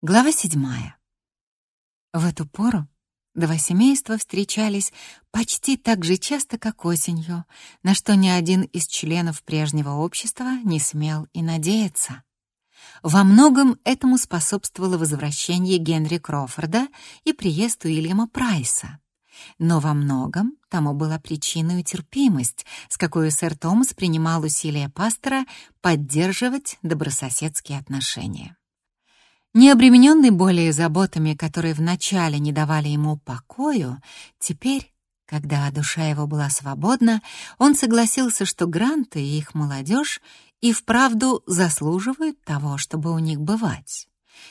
Глава седьмая. В эту пору два семейства встречались почти так же часто, как осенью, на что ни один из членов прежнего общества не смел и надеяться. Во многом этому способствовало возвращение Генри Крофорда и приезд Уильяма Прайса. Но во многом тому была причиной терпимость, с какой сэр Томас принимал усилия пастора поддерживать добрососедские отношения. Не обремененный более заботами, которые вначале не давали ему покою, теперь, когда душа его была свободна, он согласился, что гранты и их молодежь и вправду заслуживают того, чтобы у них бывать.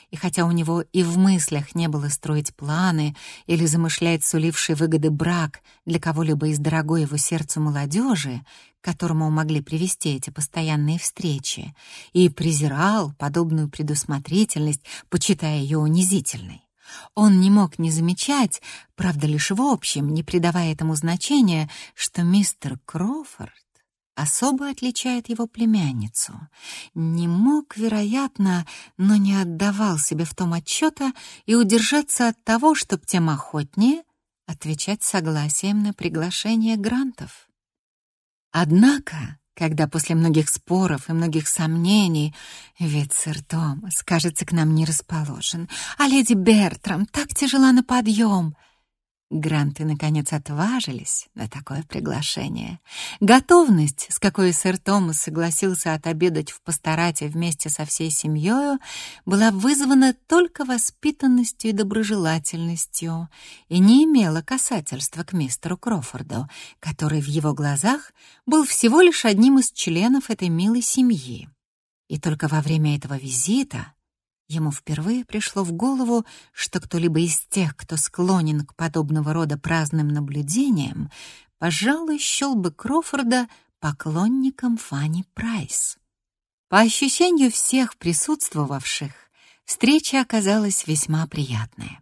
И хотя у него и в мыслях не было строить планы или замышлять суливший выгоды брак для кого-либо из дорогой его сердцу молодежи, к которому могли привести эти постоянные встречи, и презирал подобную предусмотрительность, почитая ее унизительной. Он не мог не замечать, правда лишь в общем, не придавая этому значения, что мистер Крофорд особо отличает его племянницу. Не мог, вероятно, но не отдавал себе в том отчета и удержаться от того, чтобы тем охотнее отвечать согласием на приглашение грантов. Однако, когда после многих споров и многих сомнений ведь сэр Томас, кажется, к нам не расположен, а леди Бертрам так тяжела на подъем — Гранты, наконец, отважились на такое приглашение. Готовность, с какой сэр Томас согласился отобедать в пасторате вместе со всей семьей, была вызвана только воспитанностью и доброжелательностью и не имела касательства к мистеру Крофорду, который в его глазах был всего лишь одним из членов этой милой семьи. И только во время этого визита Ему впервые пришло в голову, что кто-либо из тех, кто склонен к подобного рода праздным наблюдениям, пожалуй, счел бы Крофорда поклонником Фанни Прайс. По ощущению всех присутствовавших, встреча оказалась весьма приятная.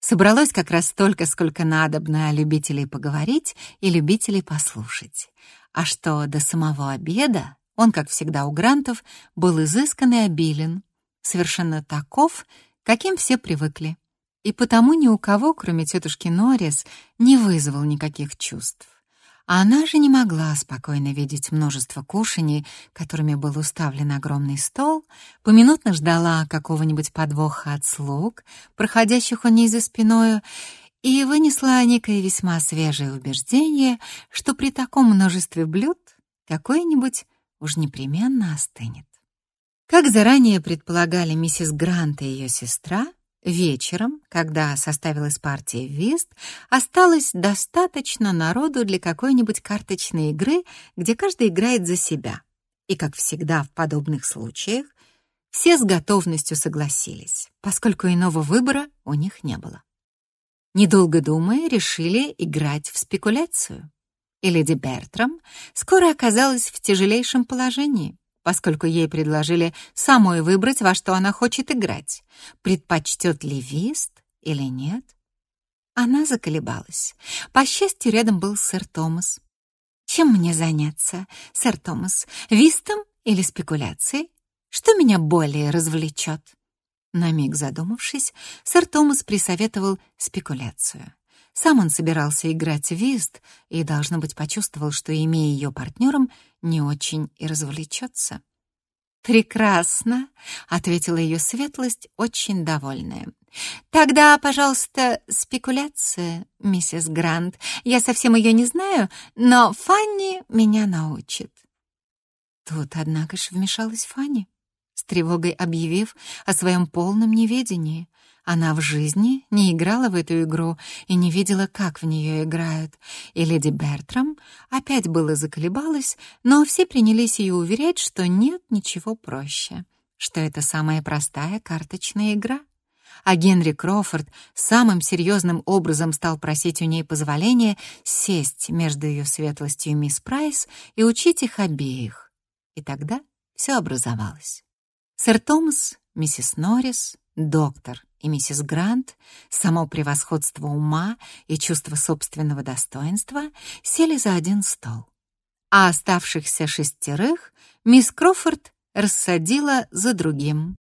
Собралось как раз столько, сколько надобно любителей поговорить и любителей послушать. А что до самого обеда, он, как всегда у Грантов, был изыскан и обилен, совершенно таков, каким все привыкли. И потому ни у кого, кроме тетушки Норрис, не вызвал никаких чувств. А она же не могла спокойно видеть множество кушаний, которыми был уставлен огромный стол, поминутно ждала какого-нибудь подвоха от слуг, проходящих у ней за спиною, и вынесла некое весьма свежее убеждение, что при таком множестве блюд какое-нибудь уж непременно остынет. Как заранее предполагали миссис Грант и ее сестра, вечером, когда составилась партия вист, осталось достаточно народу для какой-нибудь карточной игры, где каждый играет за себя. И, как всегда в подобных случаях, все с готовностью согласились, поскольку иного выбора у них не было. Недолго думая, решили играть в спекуляцию. И леди Бертрам скоро оказалась в тяжелейшем положении поскольку ей предложили самой выбрать, во что она хочет играть. Предпочтет ли вист или нет? Она заколебалась. По счастью, рядом был сэр Томас. Чем мне заняться, сэр Томас? Вистом или спекуляцией? Что меня более развлечет? На миг задумавшись, сэр Томас присоветовал спекуляцию. Сам он собирался играть в вист и, должно быть, почувствовал, что, имея ее партнером, не очень и развлечется. «Прекрасно», — ответила ее светлость, очень довольная. «Тогда, пожалуйста, спекуляция, миссис Грант. Я совсем ее не знаю, но Фанни меня научит». Тут, однако ж, вмешалась Фанни, с тревогой объявив о своем полном неведении. Она в жизни не играла в эту игру и не видела, как в нее играют. И леди Бертрам опять было заколебалась, но все принялись ее уверять, что нет ничего проще, что это самая простая карточная игра. А Генри Крофорд самым серьезным образом стал просить у ней позволения сесть между ее светлостью и мисс Прайс и учить их обеих. И тогда все образовалось. Сэр Томас, миссис Норрис, доктор и миссис Грант, само превосходство ума и чувство собственного достоинства сели за один стол. А оставшихся шестерых мисс Крофорд рассадила за другим.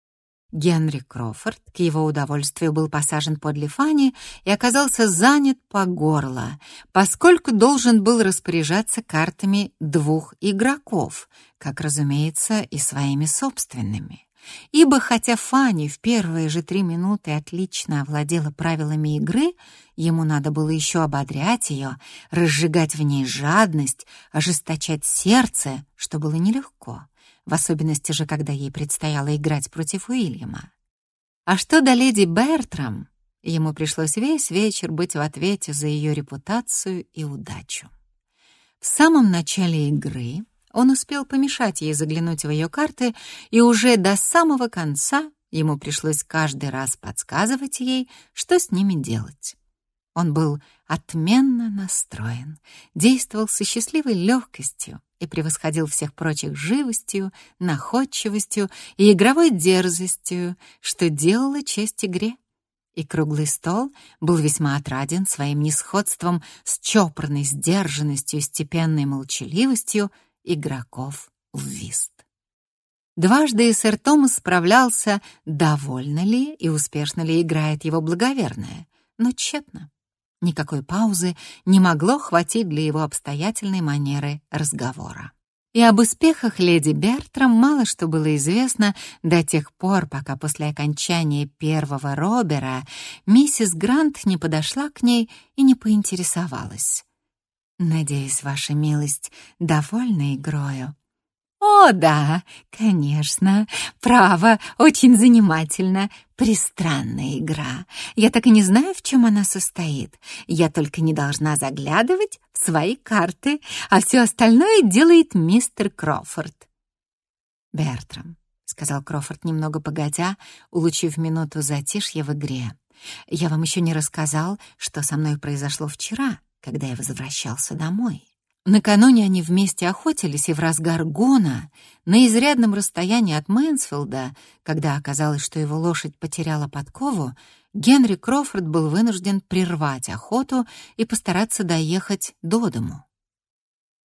Генри Крофорд к его удовольствию был посажен подле Фани и оказался занят по горло, поскольку должен был распоряжаться картами двух игроков, как, разумеется, и своими собственными. Ибо хотя Фанни в первые же три минуты отлично овладела правилами игры, ему надо было еще ободрять ее, разжигать в ней жадность, ожесточать сердце, что было нелегко в особенности же, когда ей предстояло играть против Уильяма. А что до леди Бертрам, ему пришлось весь вечер быть в ответе за ее репутацию и удачу. В самом начале игры он успел помешать ей заглянуть в ее карты, и уже до самого конца ему пришлось каждый раз подсказывать ей, что с ними делать. Он был отменно настроен, действовал со счастливой легкостью и превосходил всех прочих живостью, находчивостью и игровой дерзостью, что делало честь игре. И круглый стол был весьма отраден своим несходством с чопорной сдержанностью и степенной молчаливостью игроков в вист. Дважды сэр Томас справлялся, довольно ли и успешно ли играет его благоверная, но тщетно. Никакой паузы не могло хватить для его обстоятельной манеры разговора. И об успехах леди Бертрам мало что было известно до тех пор, пока после окончания первого Робера миссис Грант не подошла к ней и не поинтересовалась. «Надеюсь, ваша милость довольна игрою?» «О, да, конечно. Право, очень занимательно. Пристранная игра. Я так и не знаю, в чем она состоит. Я только не должна заглядывать в свои карты, а все остальное делает мистер Крофорд». «Бертрам», — сказал Крофорд немного погодя, улучив минуту затишья в игре. «Я вам еще не рассказал, что со мной произошло вчера, когда я возвращался домой». Накануне они вместе охотились, и в разгар гона, на изрядном расстоянии от Мэнсфилда, когда оказалось, что его лошадь потеряла подкову, Генри Крофорд был вынужден прервать охоту и постараться доехать до дому.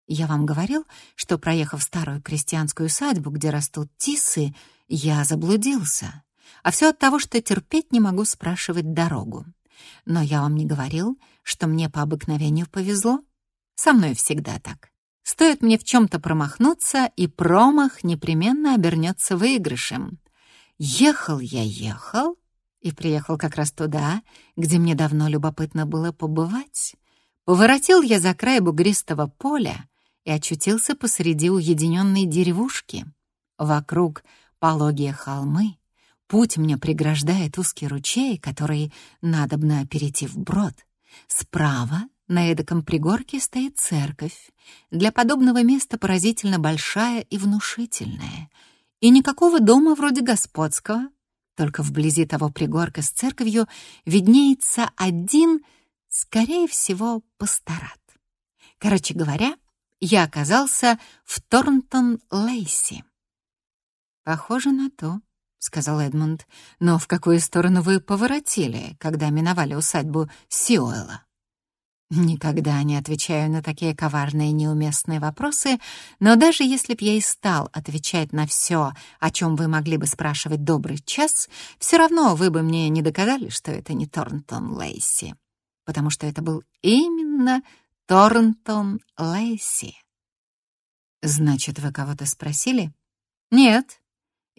Я вам говорил, что, проехав старую крестьянскую усадьбу, где растут тисы, я заблудился. А все от того, что терпеть не могу спрашивать дорогу. Но я вам не говорил, что мне по обыкновению повезло. Со мной всегда так. Стоит мне в чем-то промахнуться, и промах непременно обернется выигрышем. Ехал я, ехал, и приехал как раз туда, где мне давно любопытно было побывать. Поворотил я за край бугристого поля и очутился посреди уединенной деревушки. Вокруг пологие холмы, путь мне преграждает узкий ручей, который надобно перейти вброд. Справа на эдаком пригорке стоит церковь, для подобного места поразительно большая и внушительная. И никакого дома вроде господского, только вблизи того пригорка с церковью виднеется один, скорее всего, пасторат. Короче говоря, я оказался в Торнтон-Лейси. «Похоже на то», — сказал Эдмунд. «Но в какую сторону вы поворотили, когда миновали усадьбу Сиуэлла?» Никогда не отвечаю на такие коварные неуместные вопросы, но даже если б я и стал отвечать на все, о чем вы могли бы спрашивать добрый час, все равно вы бы мне не доказали, что это не Торнтон Лейси, потому что это был именно Торнтон Лейси. Значит, вы кого-то спросили? Нет,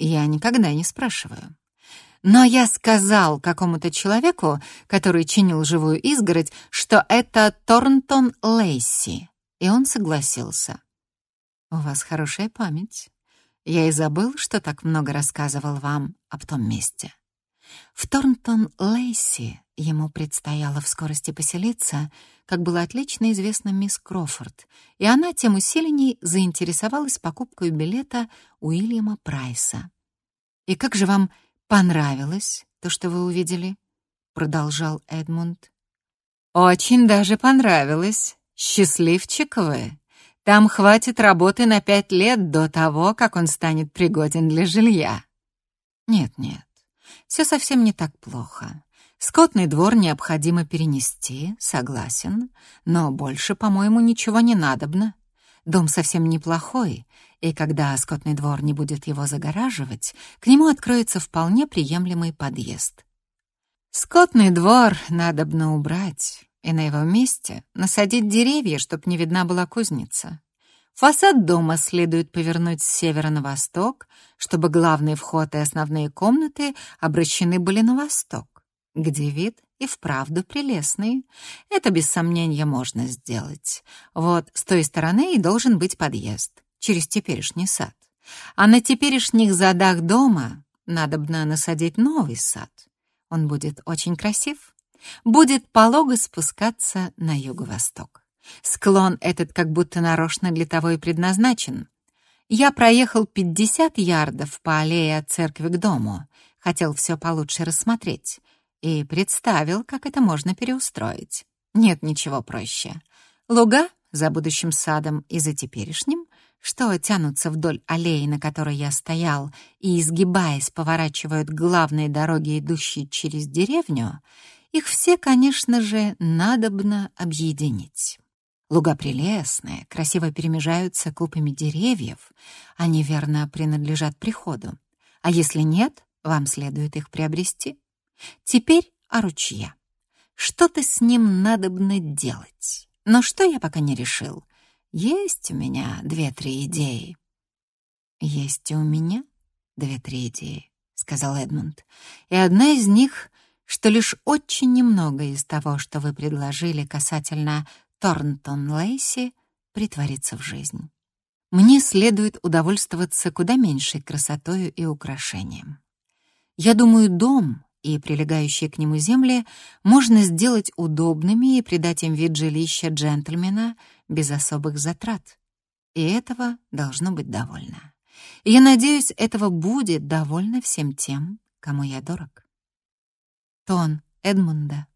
я никогда не спрашиваю. Но я сказал какому-то человеку, который чинил живую изгородь, что это Торнтон Лейси, и он согласился. «У вас хорошая память. Я и забыл, что так много рассказывал вам об том месте». В Торнтон Лейси ему предстояло в скорости поселиться, как было отлично известно мисс Крофорд, и она тем усиленней заинтересовалась покупкой билета Уильяма Прайса. «И как же вам «Понравилось то, что вы увидели?» — продолжал Эдмунд. «Очень даже понравилось. Счастливчик вы. Там хватит работы на пять лет до того, как он станет пригоден для жилья». «Нет-нет, все совсем не так плохо. Скотный двор необходимо перенести, согласен, но больше, по-моему, ничего не надобно. Дом совсем неплохой, и когда скотный двор не будет его загораживать, к нему откроется вполне приемлемый подъезд. Скотный двор надобно убрать, и на его месте насадить деревья, чтоб не видна была кузница. Фасад дома следует повернуть с севера на восток, чтобы главный вход и основные комнаты обращены были на восток, где вид и вправду прелестный. Это без сомнения можно сделать. Вот с той стороны и должен быть подъезд, через теперешний сад. А на теперешних задах дома надобно насадить новый сад. Он будет очень красив. Будет полого спускаться на юго-восток. Склон этот как будто нарочно для того и предназначен. Я проехал 50 ярдов по аллее от церкви к дому, хотел все получше рассмотреть и представил, как это можно переустроить. Нет ничего проще. Луга за будущим садом и за теперешним, что тянутся вдоль аллеи, на которой я стоял, и, изгибаясь, поворачивают к главной дороге, идущей через деревню, их все, конечно же, надобно объединить. Луга прелестные, красиво перемежаются купами деревьев, они, верно, принадлежат приходу. А если нет, вам следует их приобрести. Теперь о ручье. Что-то с ним надобно делать. Но что я пока не решил. Есть у меня две-три идеи. Есть у меня две-три идеи, сказал Эдмунд. И одна из них, что лишь очень немного из того, что вы предложили касательно Торнтон Лейси притворится в жизнь. Мне следует удовольствоваться куда меньшей красотою и украшением. Я думаю, дом и прилегающие к нему земли можно сделать удобными и придать им вид жилища джентльмена без особых затрат. И этого должно быть довольно. И я надеюсь, этого будет довольно всем тем, кому я дорог. Тон Эдмунда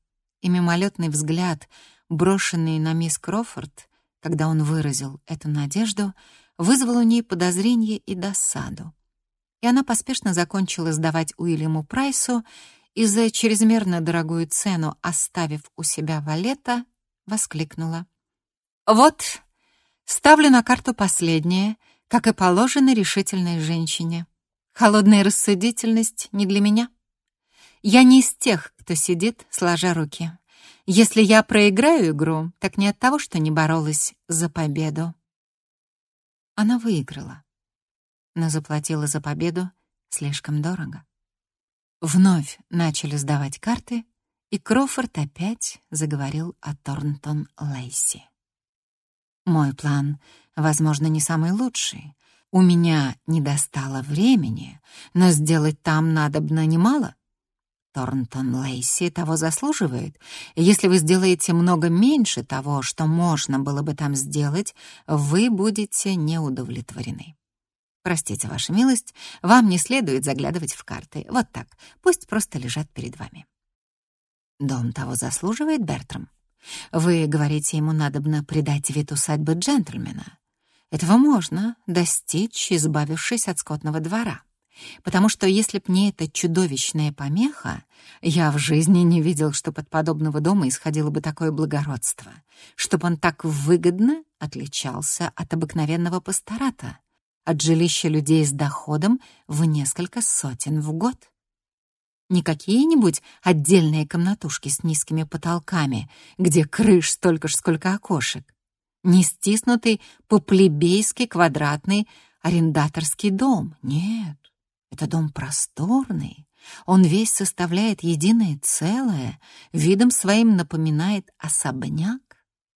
и мимолетный взгляд — брошенный на мисс Крофорд, когда он выразил эту надежду, вызвал у ней подозрение и досаду. И она поспешно закончила сдавать Уильяму Прайсу и за чрезмерно дорогую цену, оставив у себя валета, воскликнула. «Вот, ставлю на карту последнее, как и положено решительной женщине. Холодная рассудительность не для меня. Я не из тех, кто сидит, сложа руки. Если я проиграю игру, так не от того, что не боролась за победу. Она выиграла, но заплатила за победу слишком дорого. Вновь начали сдавать карты, и Крофорд опять заговорил о Торнтон Лейси. Мой план, возможно, не самый лучший. У меня не достало времени, но сделать там надобно немало. Торнтон Лейси того заслуживает. если вы сделаете много меньше того, что можно было бы там сделать, вы будете неудовлетворены. Простите, ваша милость, вам не следует заглядывать в карты. Вот так, пусть просто лежат перед вами. Дом того заслуживает, Бертрам. Вы говорите, ему надобно придать вид усадьбы джентльмена. Этого можно достичь, избавившись от скотного двора. Потому что если б не эта чудовищная помеха, я в жизни не видел, чтоб от подобного дома исходило бы такое благородство, чтобы он так выгодно отличался от обыкновенного пастората, от жилища людей с доходом в несколько сотен в год. Не какие-нибудь отдельные комнатушки с низкими потолками, где крыш столько ж, сколько окошек, не стиснутый по-плебейски квадратный арендаторский дом, нет. Это дом просторный, он весь составляет единое целое, видом своим напоминает особняк,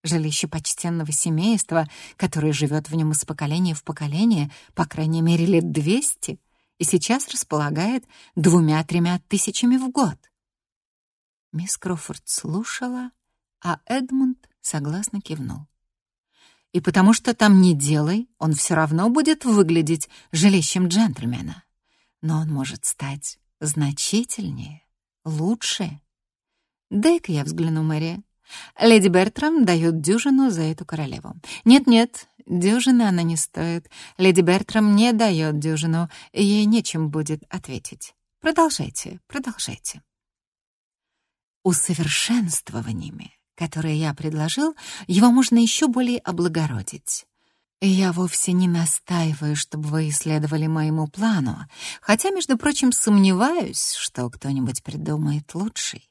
жилище почтенного семейства, которое живет в нем из поколения в поколение, по крайней мере, лет двести, и сейчас располагает двумя-тремя тысячами в год. Мисс Крофорд слушала, а Эдмунд согласно кивнул. И потому что там не делай, он все равно будет выглядеть жилищем джентльмена но он может стать значительнее, лучше. Дай-ка я взгляну, Мэри. Леди Бертрам дает дюжину за эту королеву. Нет-нет, дюжины она не стоит. Леди Бертрам не дает дюжину, ей нечем будет ответить. Продолжайте, продолжайте. Усовершенствованиями, которые я предложил, его можно еще более облагородить. Я вовсе не настаиваю, чтобы вы исследовали моему плану, хотя, между прочим, сомневаюсь, что кто-нибудь придумает лучший.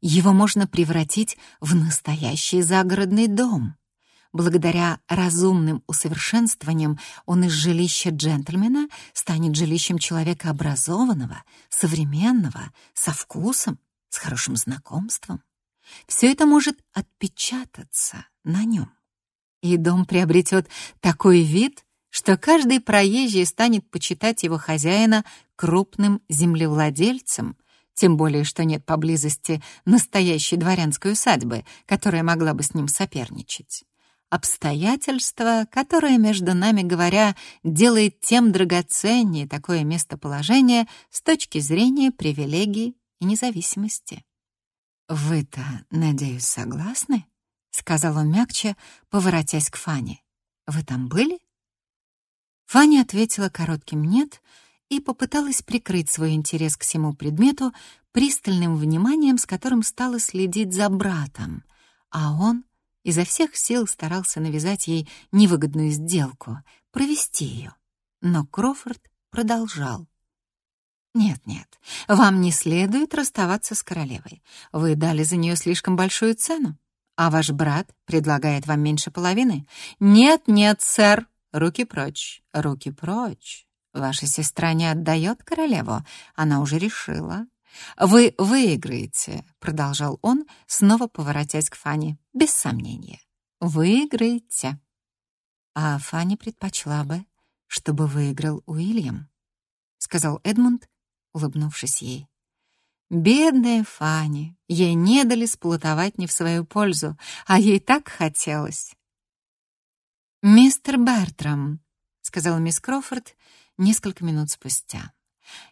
Его можно превратить в настоящий загородный дом. Благодаря разумным усовершенствованиям он из жилища джентльмена станет жилищем человека образованного, современного, со вкусом, с хорошим знакомством. Все это может отпечататься на нем и дом приобретет такой вид, что каждый проезжий станет почитать его хозяина крупным землевладельцем, тем более что нет поблизости настоящей дворянской усадьбы, которая могла бы с ним соперничать. Обстоятельства, которое, между нами говоря, делает тем драгоценнее такое местоположение с точки зрения привилегий и независимости. Вы-то, надеюсь, согласны? — сказал он мягче, поворотясь к Фане. «Вы там были?» Фаня ответила коротким «нет» и попыталась прикрыть свой интерес к всему предмету пристальным вниманием, с которым стала следить за братом, а он изо всех сил старался навязать ей невыгодную сделку, провести ее. Но Крофорд продолжал. «Нет-нет, вам не следует расставаться с королевой. Вы дали за нее слишком большую цену. А ваш брат предлагает вам меньше половины? Нет, нет, сэр. Руки прочь, руки прочь. Ваша сестра не отдает королеву, она уже решила. Вы выиграете, продолжал он, снова поворотясь к Фане, без сомнения. Выиграете. А Фанни предпочла бы, чтобы выиграл Уильям, сказал Эдмунд, улыбнувшись ей. Бедная Фанни, ей не дали сплутовать не в свою пользу, а ей так хотелось. «Мистер Бертрам», — сказала мисс Крофорд несколько минут спустя.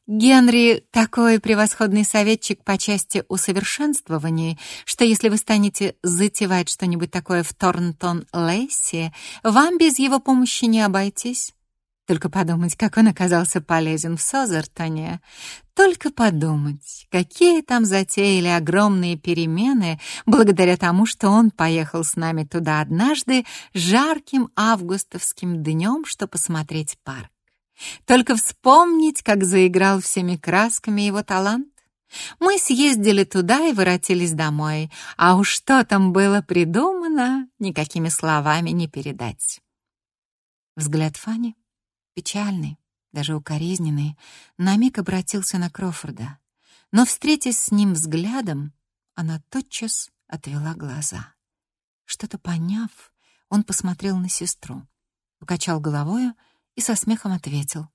«Генри такой превосходный советчик по части усовершенствований, что если вы станете затевать что-нибудь такое в Торнтон-Лейси, вам без его помощи не обойтись. Только подумать, как он оказался полезен в Созертоне. Только подумать, какие там затеяли огромные перемены благодаря тому, что он поехал с нами туда однажды жарким августовским днем, чтобы посмотреть парк. Только вспомнить, как заиграл всеми красками его талант. Мы съездили туда и воротились домой, а уж что там было придумано, никакими словами не передать. Взгляд Фани печальный, даже укоризненный, на миг обратился на Крофорда. Но, встретясь с ним взглядом, она тотчас отвела глаза. Что-то поняв, он посмотрел на сестру, покачал головою и со смехом ответил.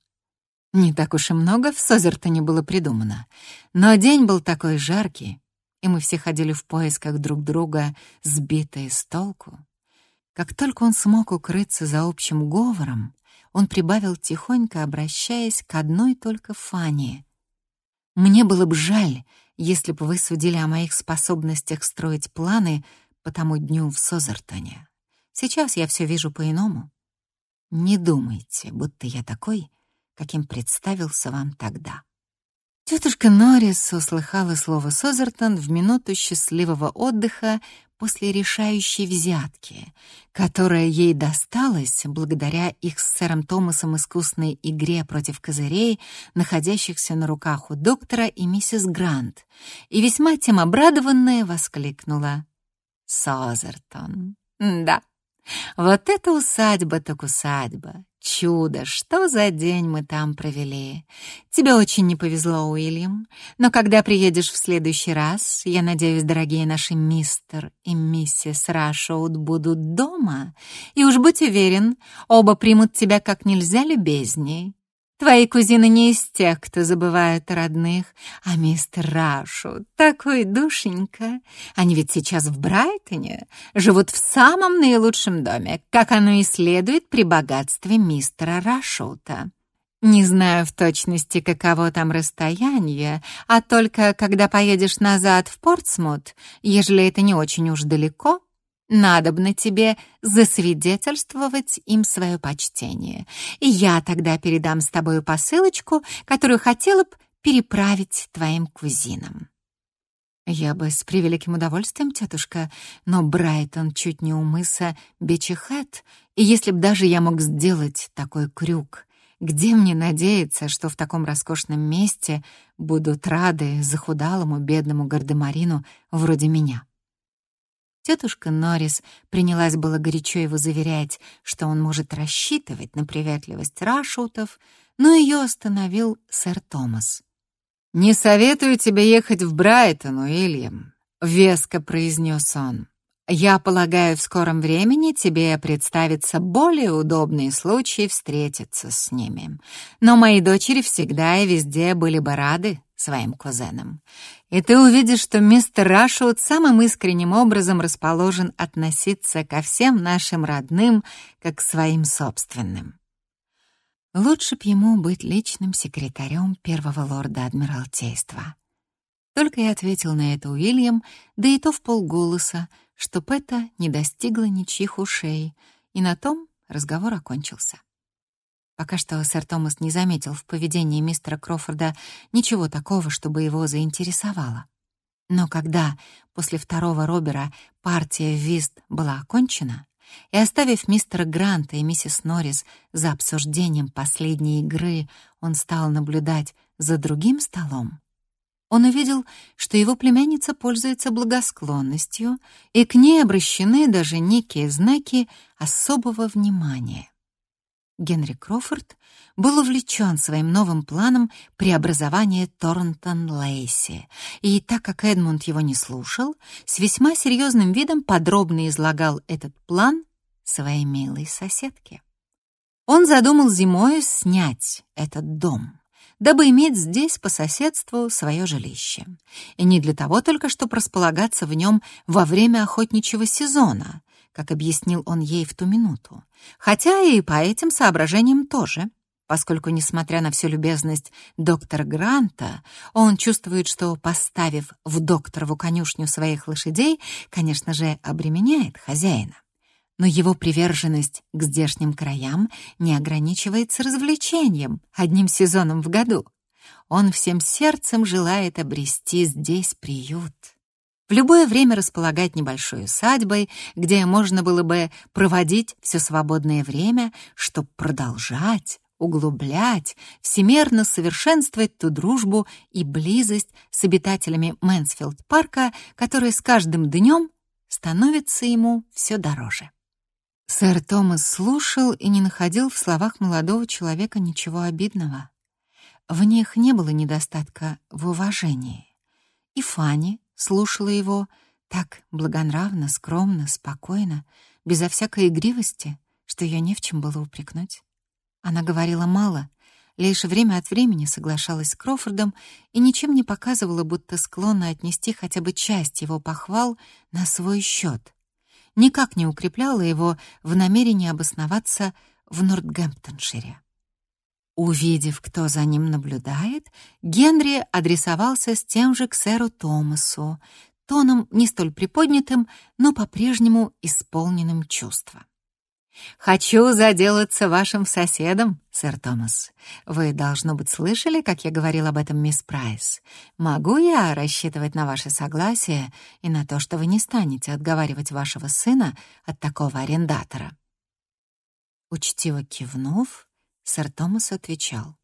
Не так уж и много в Созертоне было придумано, но день был такой жаркий, и мы все ходили в поисках друг друга, сбитые с толку. Как только он смог укрыться за общим говором, он прибавил тихонько, обращаясь к одной только Фане. «Мне было бы жаль, если бы вы судили о моих способностях строить планы по тому дню в Созертоне. Сейчас я все вижу по-иному. Не думайте, будто я такой, каким представился вам тогда». Тетушка Норрис услыхала слово «Созертон» в минуту счастливого отдыха после решающей взятки, которая ей досталась благодаря их с сэром Томасом искусной игре против козырей, находящихся на руках у доктора и миссис Грант, и весьма тем обрадованная воскликнула «Созертон! Да, вот это усадьба так усадьба! Чудо, что за день мы там провели. Тебе очень не повезло, Уильям, но когда приедешь в следующий раз, я надеюсь, дорогие наши мистер и миссис Рашоуд будут дома, и уж будь уверен, оба примут тебя как нельзя любезней. Твои кузины не из тех, кто забывает родных, а мистер Рашу такой душенька. Они ведь сейчас в Брайтоне, живут в самом наилучшем доме, как оно и следует при богатстве мистера Рашута. Не знаю в точности, каково там расстояние, а только когда поедешь назад в Портсмут, ежели это не очень уж далеко, Надобно тебе засвидетельствовать им свое почтение. И я тогда передам с тобою посылочку, которую хотела б переправить твоим кузинам. «Я бы с превеликим удовольствием, тетушка, но Брайтон чуть не у мыса Бечехэт, и если б даже я мог сделать такой крюк, где мне надеяться, что в таком роскошном месте будут рады захудалому бедному гардемарину вроде меня?» Тетушка Норрис принялась было горячо его заверять, что он может рассчитывать на приветливость Рашутов, но ее остановил сэр Томас. «Не советую тебе ехать в Брайтон, Уильям», — веско произнес он. «Я полагаю, в скором времени тебе представится более удобный случай встретиться с ними. Но мои дочери всегда и везде были бы рады своим кузенам. И ты увидишь, что мистер Рашут самым искренним образом расположен относиться ко всем нашим родным, как к своим собственным. Лучше б ему быть личным секретарем первого лорда Адмиралтейства. Только и ответил на это Уильям, да и то в полголоса, чтоб это не достигло ничьих ушей, и на том разговор окончился. Пока что сэр Томас не заметил в поведении мистера Крофорда ничего такого, чтобы его заинтересовало. Но когда после второго Робера партия вист была окончена, и оставив мистера Гранта и миссис Норрис за обсуждением последней игры, он стал наблюдать за другим столом. Он увидел, что его племянница пользуется благосклонностью, и к ней обращены даже некие знаки особого внимания. Генри Крофорд был увлечен своим новым планом преобразования Торнтон-Лейси, и так как Эдмунд его не слушал, с весьма серьезным видом подробно излагал этот план своей милой соседке. Он задумал зимой снять этот дом, дабы иметь здесь по соседству свое жилище. И не для того только, чтобы располагаться в нем во время охотничьего сезона, как объяснил он ей в ту минуту. Хотя и по этим соображениям тоже, поскольку, несмотря на всю любезность доктора Гранта, он чувствует, что, поставив в докторову конюшню своих лошадей, конечно же, обременяет хозяина. Но его приверженность к здешним краям не ограничивается развлечением одним сезоном в году. Он всем сердцем желает обрести здесь приют в любое время располагать небольшой усадьбой, где можно было бы проводить все свободное время, чтобы продолжать, углублять, всемерно совершенствовать ту дружбу и близость с обитателями Мэнсфилд-парка, которая с каждым днем становится ему все дороже. Сэр Томас слушал и не находил в словах молодого человека ничего обидного. В них не было недостатка в уважении. И Фанни, слушала его так благонравно, скромно, спокойно, безо всякой игривости, что ее не в чем было упрекнуть. Она говорила мало, лишь время от времени соглашалась с Крофордом и ничем не показывала, будто склонна отнести хотя бы часть его похвал на свой счет. Никак не укрепляла его в намерении обосноваться в Нортгемптоншире. Увидев, кто за ним наблюдает, Генри адресовался с тем же к сэру Томасу, тоном не столь приподнятым, но по-прежнему исполненным чувства. «Хочу заделаться вашим соседом, сэр Томас. Вы, должно быть, слышали, как я говорил об этом мисс Прайс. Могу я рассчитывать на ваше согласие и на то, что вы не станете отговаривать вашего сына от такого арендатора?» Учтиво кивнув, Сэр Томас отвечал.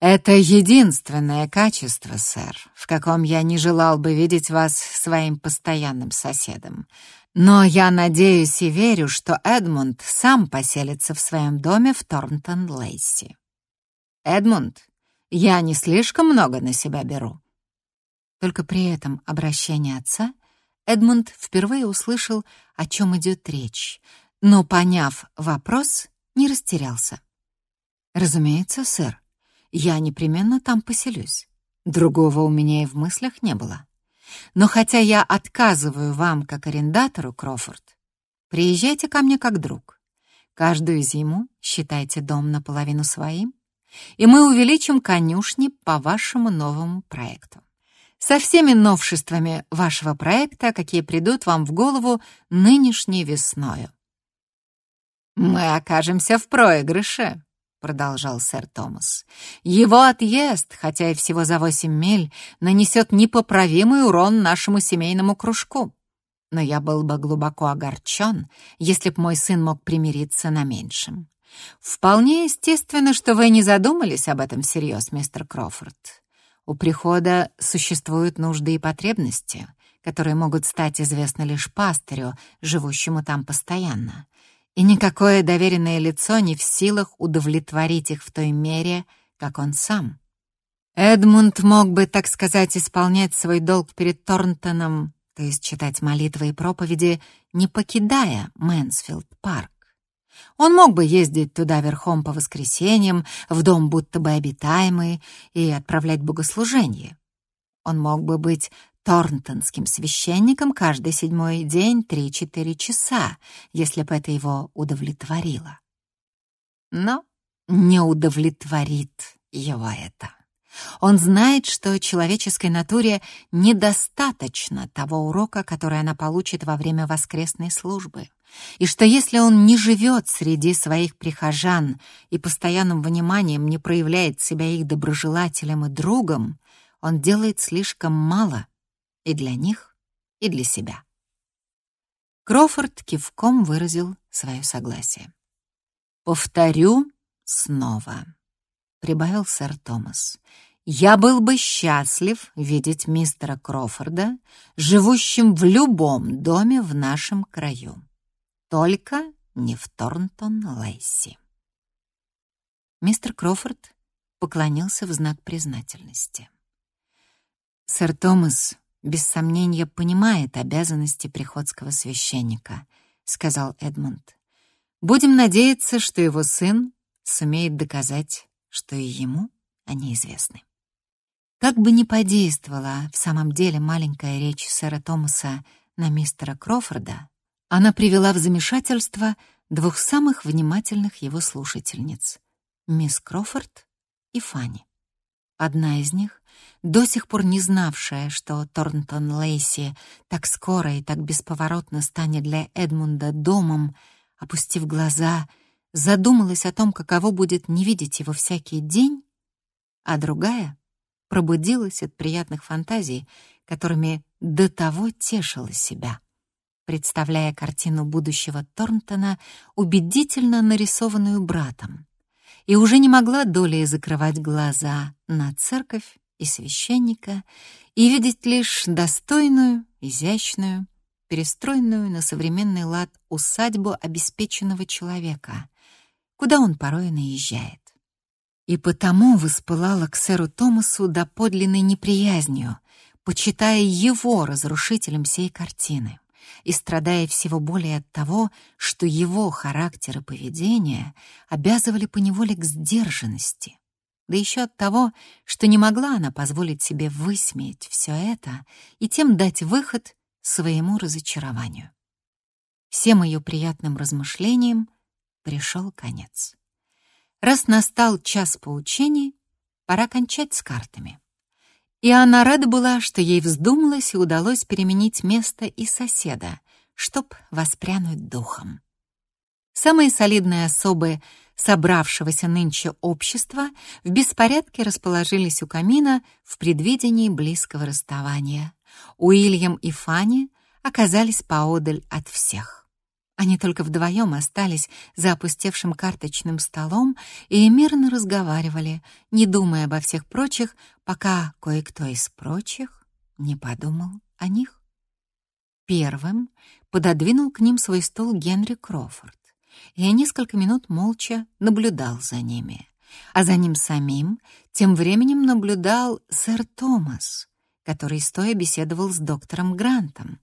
«Это единственное качество, сэр, в каком я не желал бы видеть вас своим постоянным соседом. Но я надеюсь и верю, что Эдмунд сам поселится в своем доме в Торнтон-Лейси. Эдмунд, я не слишком много на себя беру». Только при этом обращении отца Эдмунд впервые услышал, о чем идет речь, но, поняв вопрос, не растерялся. «Разумеется, сэр. Я непременно там поселюсь. Другого у меня и в мыслях не было. Но хотя я отказываю вам как арендатору, Крофорд, приезжайте ко мне как друг. Каждую зиму считайте дом наполовину своим, и мы увеличим конюшни по вашему новому проекту. Со всеми новшествами вашего проекта, какие придут вам в голову нынешней весною. Мы окажемся в проигрыше, продолжал сэр Томас. «Его отъезд, хотя и всего за восемь миль, нанесет непоправимый урон нашему семейному кружку. Но я был бы глубоко огорчен, если б мой сын мог примириться на меньшем. Вполне естественно, что вы не задумались об этом всерьез, мистер Крофорд. У прихода существуют нужды и потребности, которые могут стать известны лишь пастырю, живущему там постоянно. И никакое доверенное лицо не в силах удовлетворить их в той мере, как он сам. Эдмунд мог бы, так сказать, исполнять свой долг перед Торнтоном, то есть читать молитвы и проповеди, не покидая Мэнсфилд-парк. Он мог бы ездить туда верхом по воскресеньям, в дом будто бы обитаемый, и отправлять богослужение. Он мог бы быть торнтонским священником каждый седьмой день три-четыре часа, если бы это его удовлетворило. Но не удовлетворит его это. Он знает, что человеческой натуре недостаточно того урока, который она получит во время воскресной службы, и что если он не живет среди своих прихожан и постоянным вниманием не проявляет себя их доброжелателем и другом, он делает слишком мало и для них, и для себя. Крофорд кивком выразил свое согласие. «Повторю снова», — прибавил сэр Томас. «Я был бы счастлив видеть мистера Крофорда, живущим в любом доме в нашем краю. Только не в Торнтон-Лейси». Мистер Крофорд поклонился в знак признательности. «Сэр Томас без сомнения понимает обязанности приходского священника», — сказал Эдмунд. «Будем надеяться, что его сын сумеет доказать, что и ему они известны». Как бы ни подействовала в самом деле маленькая речь сэра Томаса на мистера Крофорда, она привела в замешательство двух самых внимательных его слушательниц — мисс Крофорд и Фанни. Одна из них, до сих пор не знавшая, что Торнтон Лейси так скоро и так бесповоротно станет для Эдмунда домом, опустив глаза, задумалась о том, каково будет не видеть его всякий день, а другая пробудилась от приятных фантазий, которыми до того тешила себя, представляя картину будущего Торнтона, убедительно нарисованную братом и уже не могла долей закрывать глаза на церковь и священника и видеть лишь достойную, изящную, перестроенную на современный лад усадьбу обеспеченного человека, куда он порой наезжает. И потому воспылала к сэру Томасу доподлинной неприязнью, почитая его разрушителем всей картины и страдая всего более от того, что его характер и поведение обязывали поневоле к сдержанности, да еще от того, что не могла она позволить себе высмеять все это и тем дать выход своему разочарованию. Всем ее приятным размышлениям пришел конец. Раз настал час поучений, пора кончать с картами. И она рада была, что ей вздумалось и удалось переменить место и соседа, чтоб воспрянуть духом. Самые солидные особы собравшегося нынче общества в беспорядке расположились у камина в предвидении близкого расставания. Уильям и Фанни оказались поодаль от всех. Они только вдвоем остались за опустевшим карточным столом и мирно разговаривали, не думая обо всех прочих, пока кое-кто из прочих не подумал о них. Первым пододвинул к ним свой стол Генри Крофорд, я несколько минут молча наблюдал за ними. А за ним самим тем временем наблюдал сэр Томас, который стоя беседовал с доктором Грантом.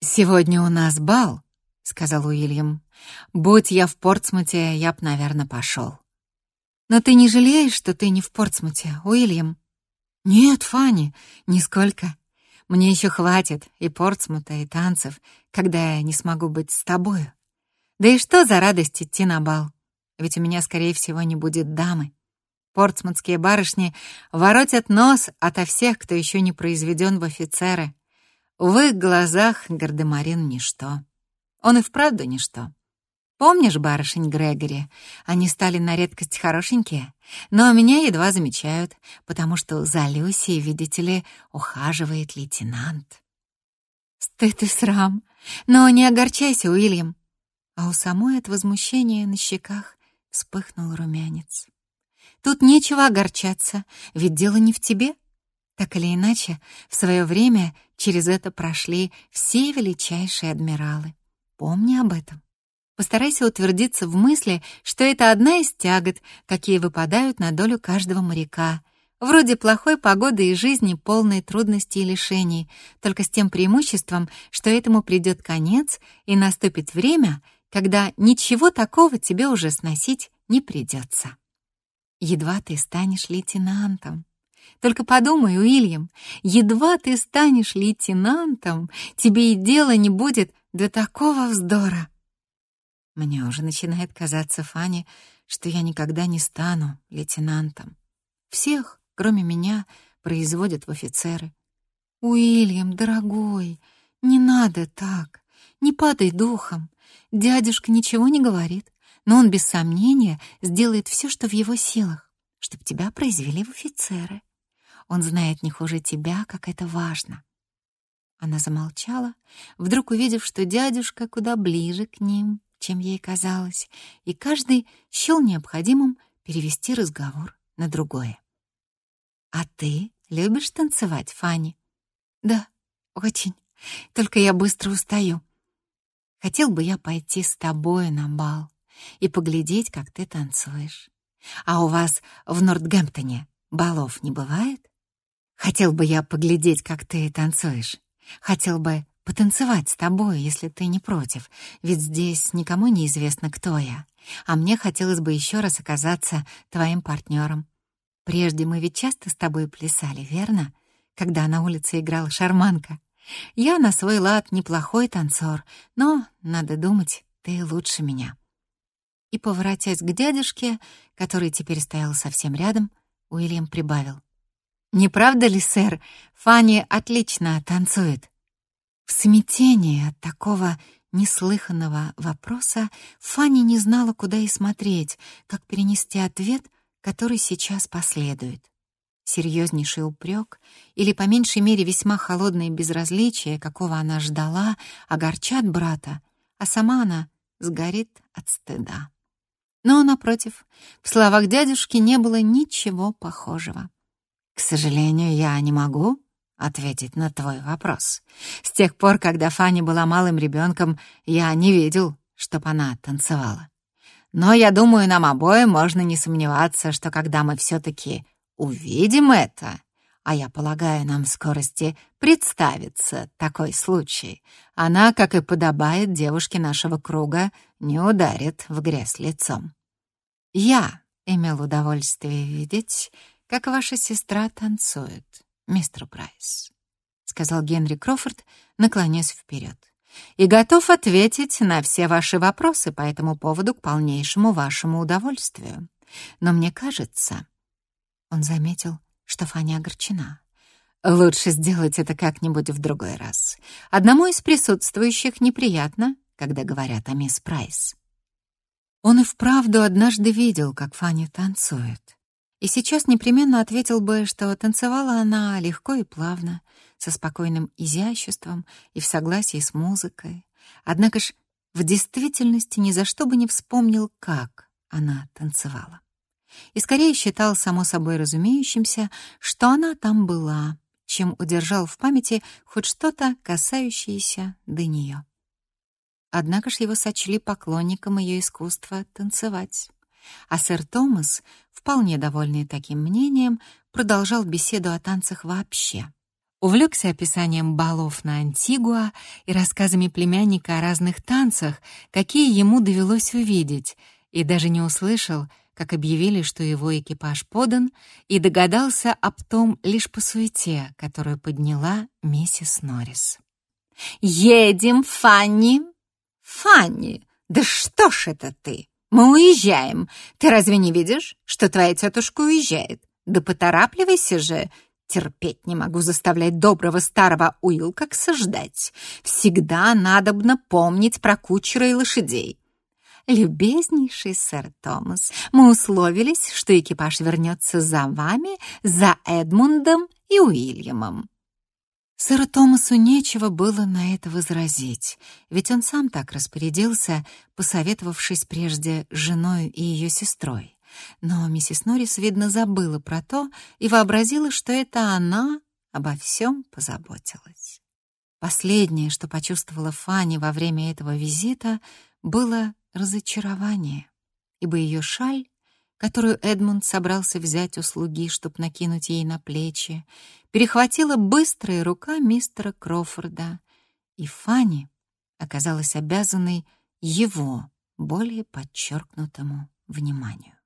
«Сегодня у нас бал», — сказал Уильям. «Будь я в Портсмуте, я б, наверное, пошел». «Но ты не жалеешь, что ты не в Портсмуте, Уильям?» «Нет, Фанни, нисколько. Мне еще хватит и Портсмута, и танцев, когда я не смогу быть с тобою. Да и что за радость идти на бал? Ведь у меня, скорее всего, не будет дамы. Портсмутские барышни воротят нос ото всех, кто еще не произведен в офицеры. В их глазах гардемарин — ничто. Он и вправду ничто. Помнишь барышень Грегори? Они стали на редкость хорошенькие, но меня едва замечают, потому что за Люсией, видите ли, ухаживает лейтенант. Стыд и срам. Но не огорчайся, Уильям. А у самой от возмущения на щеках вспыхнул румянец. Тут нечего огорчаться, ведь дело не в тебе. Так или иначе, в свое время через это прошли все величайшие адмиралы. Помни об этом. Постарайся утвердиться в мысли, что это одна из тягот, какие выпадают на долю каждого моряка. Вроде плохой погоды и жизни, полной трудностей и лишений, только с тем преимуществом, что этому придет конец и наступит время, когда ничего такого тебе уже сносить не придется. Едва ты станешь лейтенантом. Только подумай, Уильям, едва ты станешь лейтенантом, тебе и дела не будет до такого вздора. Мне уже начинает казаться, Фанни, что я никогда не стану лейтенантом. Всех, кроме меня, производят в офицеры. Уильям, дорогой, не надо так. Не падай духом. Дядюшка ничего не говорит, но он без сомнения сделает все, что в его силах, чтобы тебя произвели в офицеры. Он знает не хуже тебя, как это важно. Она замолчала, вдруг увидев, что дядюшка куда ближе к ним, чем ей казалось, и каждый счел необходимым перевести разговор на другое. «А ты любишь танцевать, Фанни?» «Да, очень. Только я быстро устаю. Хотел бы я пойти с тобой на бал и поглядеть, как ты танцуешь. А у вас в Нортгемптоне балов не бывает? Хотел бы я поглядеть, как ты танцуешь. Хотел бы потанцевать с тобой, если ты не против, ведь здесь никому не известно, кто я. А мне хотелось бы еще раз оказаться твоим партнером. Прежде мы ведь часто с тобой плясали, верно? Когда на улице играла шарманка. Я на свой лад неплохой танцор, но, надо думать, ты лучше меня. И, поворотясь к дядюшке, который теперь стоял совсем рядом, Уильям прибавил. «Не правда ли, сэр, Фанни отлично танцует?» В смятении от такого неслыханного вопроса Фанни не знала, куда и смотреть, как перенести ответ, который сейчас последует. Серьезнейший упрек или, по меньшей мере, весьма холодное безразличие, какого она ждала, огорчат брата, а сама она сгорит от стыда. Но, напротив, в словах дядюшки не было ничего похожего. «К сожалению, я не могу ответить на твой вопрос. С тех пор, когда Фанни была малым ребенком, я не видел, чтоб она танцевала. Но я думаю, нам обоим можно не сомневаться, что когда мы все-таки увидим это, а я полагаю, нам в скорости представится такой случай, она, как и подобает девушке нашего круга, не ударит в грязь лицом. Я имел удовольствие видеть, как ваша сестра танцует мистер Прайс», — сказал Генри Крофорд, наклоняясь вперед. «И готов ответить на все ваши вопросы по этому поводу к полнейшему вашему удовольствию. Но мне кажется...» Он заметил, что Фанни огорчена. «Лучше сделать это как-нибудь в другой раз. Одному из присутствующих неприятно, когда говорят о мисс Прайс». Он и вправду однажды видел, как Фаня танцует. И сейчас непременно ответил бы, что танцевала она легко и плавно, со спокойным изяществом и в согласии с музыкой. Однако ж в действительности ни за что бы не вспомнил, как она танцевала. И скорее считал само собой разумеющимся, что она там была, чем удержал в памяти хоть что-то, касающееся до нее. Однако ж его сочли поклонником ее искусства танцевать. А сэр Томас, вполне довольный таким мнением, продолжал беседу о танцах вообще. Увлекся описанием балов на Антигуа и рассказами племянника о разных танцах, какие ему довелось увидеть, и даже не услышал, как объявили, что его экипаж подан, и догадался об том лишь по суете, которую подняла миссис Норрис. «Едем, Фанни!» «Фанни, да что ж это ты?» Мы уезжаем. Ты разве не видишь, что твоя тетушка уезжает? Да поторапливайся же. Терпеть не могу заставлять доброго старого Уилкокса ждать. Всегда надобно помнить про кучера и лошадей. Любезнейший сэр Томас, мы условились, что экипаж вернется за вами, за Эдмундом и Уильямом». Сэру Томасу нечего было на это возразить, ведь он сам так распорядился, посоветовавшись прежде с женой и ее сестрой. Но миссис Норрис, видно, забыла про то и вообразила, что это она обо всем позаботилась. Последнее, что почувствовала Фанни во время этого визита, было разочарование, ибо ее шаль, которую Эдмунд собрался взять у слуги, чтобы накинуть ей на плечи, перехватила быстрая рука мистера Крофорда, и Фанни оказалась обязанной его более подчеркнутому вниманию.